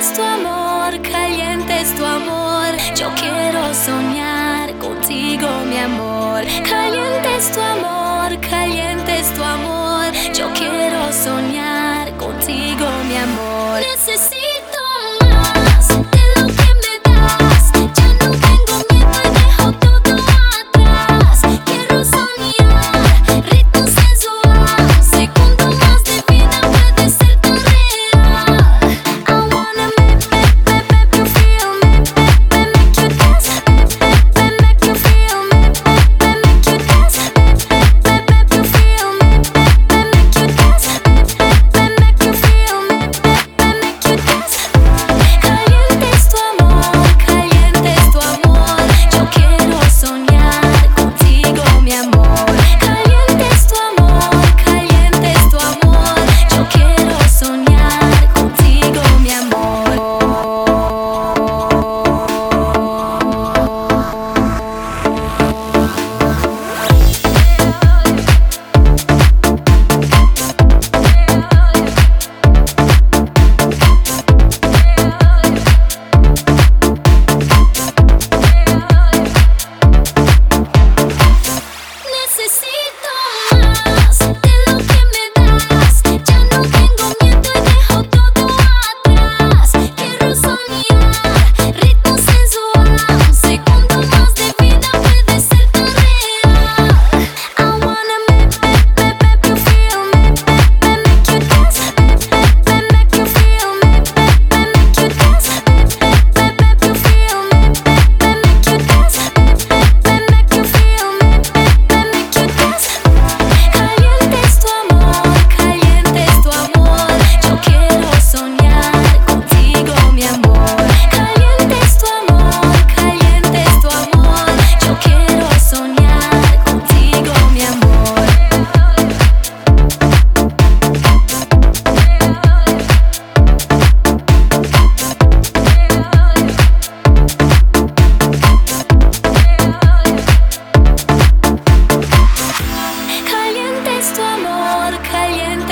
es tu amor, caliente es tu amor. Yo quiero soñar contigo, mi amor. Caliente es tu amor.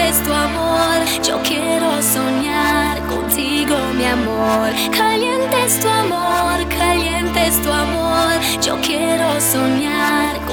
es tu amor. Yo quiero soñar contigo, mi amor. Caliente es tu amor, caliente es tu amor. Yo quiero soñar contigo.